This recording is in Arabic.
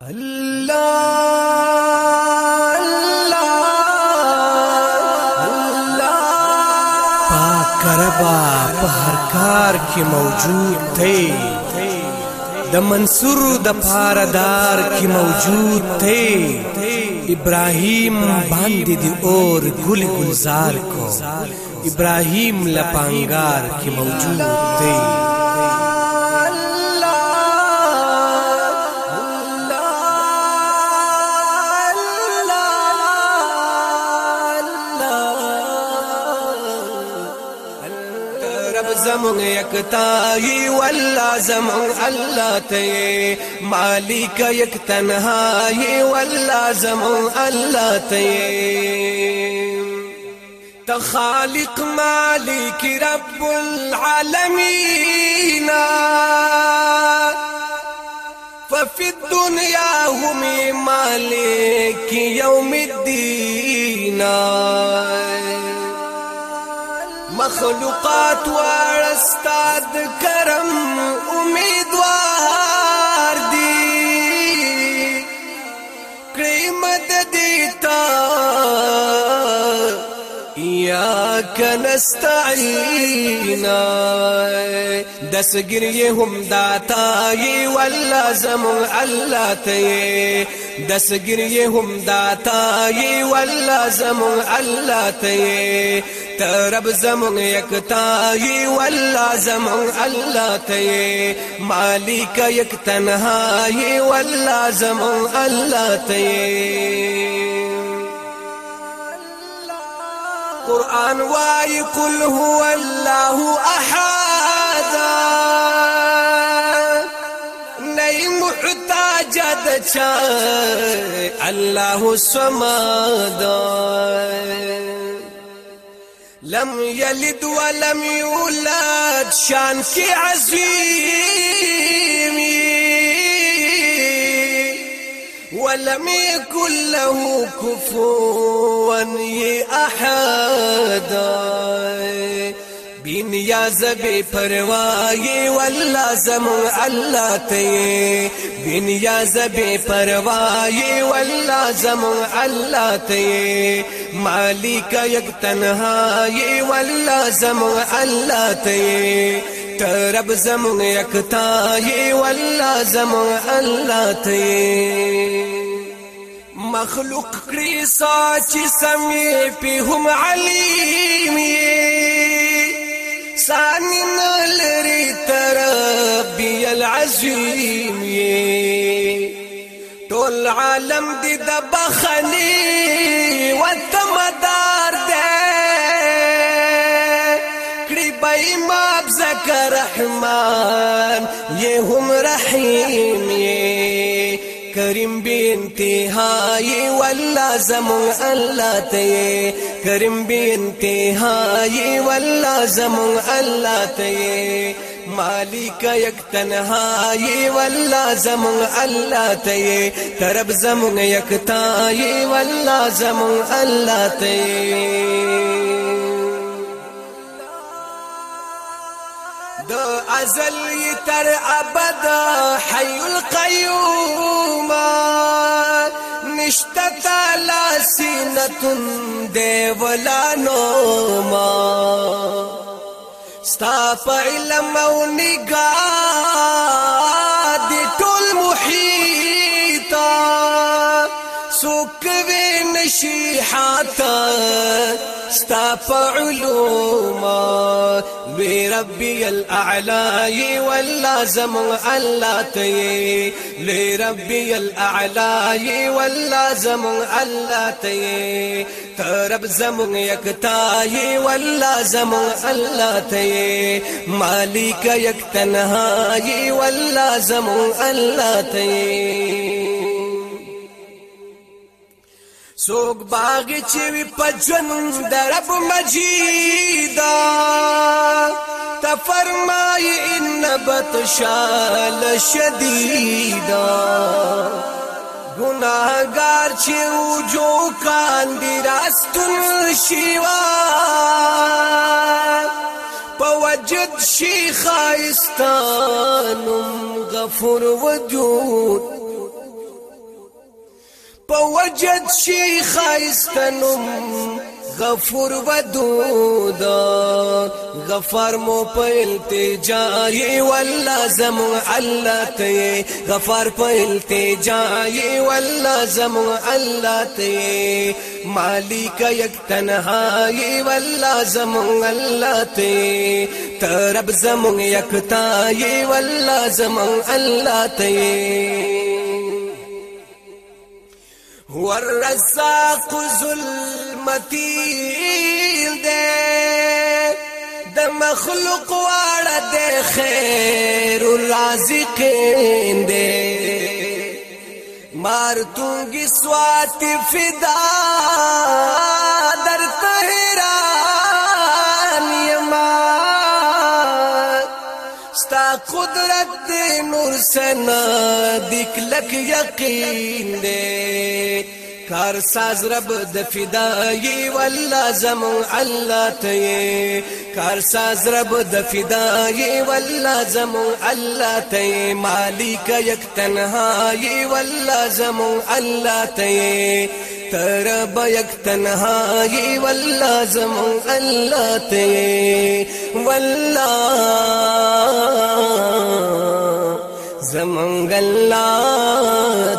الله الله الله پاک ربا په هر کار کې موجود دی د منصور د پاردار کې موجود دی ابراهیم باندې دی اور ګل گلزار کو ابراهیم لپانګار کې موجود دی زمون یکتا ہی واللہ زمون اللہ تے مالک یک تنہا ہی واللہ زمون اللہ تے تخالق مالك رب العالمين ففي الدنيا هم مالك يوم الدين مخلوقات وارستاد کرم امیدوار دی. کړي مدد تا. یا کنستعینا. دسګر یې هم داتا والله زمون الله ته دسګر یې هم داتا والله زمون الله ته ترب زمون یکتا یی والله زمون الله ته مالک یک تنها یی والله زمون الله ته قرآن واي قل هو الله احد چا الله الصمد لم يلد ولم يولد شان کی عظیم ولم يكن له كفوا أحد. بین یا زبی پروائی والله زمون الله ته بین یا زبی پروائی والله زمون الله ته مالک یک تنهایی والله زمون الله ته ترب زمون یکتایی والله زمون الله ته مخلوق کړی ساچ سمې په هم علیم ثاني نلري تربي العظيم طول عالم دي د بخني والتمدار ده. کړي بای ما ذکر رحمان یہ هم رحیم یہ کریم بی انتہائی واللہ زمون اللہ تے کریم بی انتہائی واللہ زمون اللہ تے مالک یک تنہائی واللہ زمون اللہ تے ترب زمون یک تائی واللہ زمون اللہ تے د ازل تر ابد حي القيوم نشتا تعالی سینتن دی ولا نوما ستا په علم او نگاه سوک وی نشی حاتا ستا په علوم وی ربي الاعلى واللازم الله تي لربي الاعلى واللازم الله تي ترب زمون یکتای واللازم الله تي مالک یک تنهایی واللازم الله تي سوک باغ چوي پجن درب مجیدا تفرمای ان بطشال شدیدا گناهگار چې وجو کاندي راستون شیوا. په وجد شي خایستانم غفور وجود پوجد شي خاستنم غفور ودود غفر مو پلتے جائے واللہ زمو اللہ ته غفر پلتے جائے والله زم الله ته مالک یک تنہائی واللہ زمو اللہ ته ترب زمو یک تائی واللہ زمو اللہ ته والرزاق ظلمتیل دے د مخلوق واړه د خیر الرازقین دے مار تونګي سوات فدا در تهران یما. ستا قدرت نور سنا دکلک یقین دے کار ساز رب د فدای والله زمو الله ته کار ساز رب د فدای والله زمو الله ته مالک یک تنهایی والله زمو الله ته ترب یک تنهایی والله زمو الله ته والله زمونږ الله